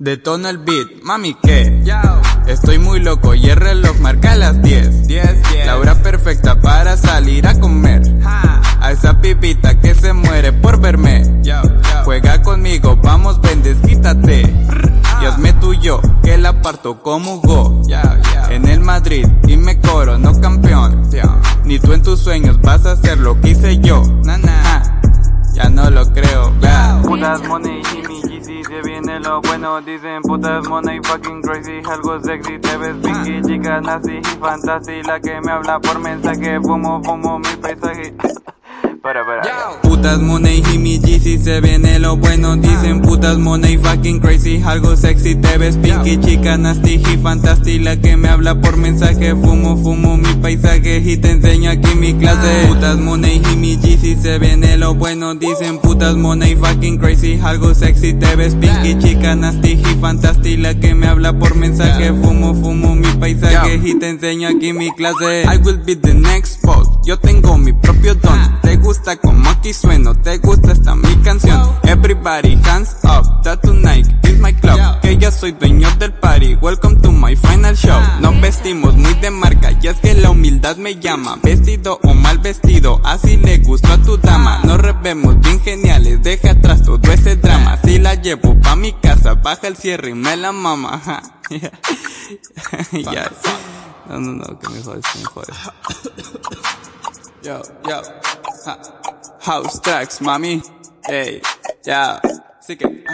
Detona el beat, mami que Estoy muy loco y el reloj marca las 10 La hora perfecta para salir a comer. A esa pipita que se muere por verme. Juega conmigo, vamos ven desquítate Y hazme tuyo, que la parto como go En el Madrid y me no campeón. Ni tú en tus sueños vas a hacer lo que hice yo. Ya no lo creo, Putas se viene lo bueno Dicen putas money fucking crazy. Algo sexy, te ves pinky Chica nazi y fantasy. La que me habla por mensaje Fumo, fumo mi paisaje. Para, para. Putas money y mi Jeezy se viene lo bueno. Dicen putas money fucking crazy Algo sexy, te ves. Pinky Chica nasty y fantasy La que me habla por mensaje. Fumo, fumo mi paisaje Y te enseño aquí mi clase. Putas money y mi Jeezy se viene lo bueno. Dicen putas money fucking crazy Algo sexy, te ves. Pinky Chica nasty y fantasy La que me habla por mensaje. Fumo, fumo Y te enseño aquí mi clase I will be the next boss Yo tengo mi propio don gusta como aquí sueno, te gusta esta mi canción. Everybody hands up, that tonight is my club. Que yo soy dueño del party, welcome to my final show. Nos vestimos muy de marca, y es que la humildad me llama. Vestido o mal vestido, así le gusta a tu dama. Nos revemos bien geniales, deja atrás todo ese drama. Si la llevo pa' mi casa, baja el cierre y me la mama. Ya. No, no, no, que me jodes, que me jodes. Yo, yo. House tracks, mami. Hey, ya. Así que.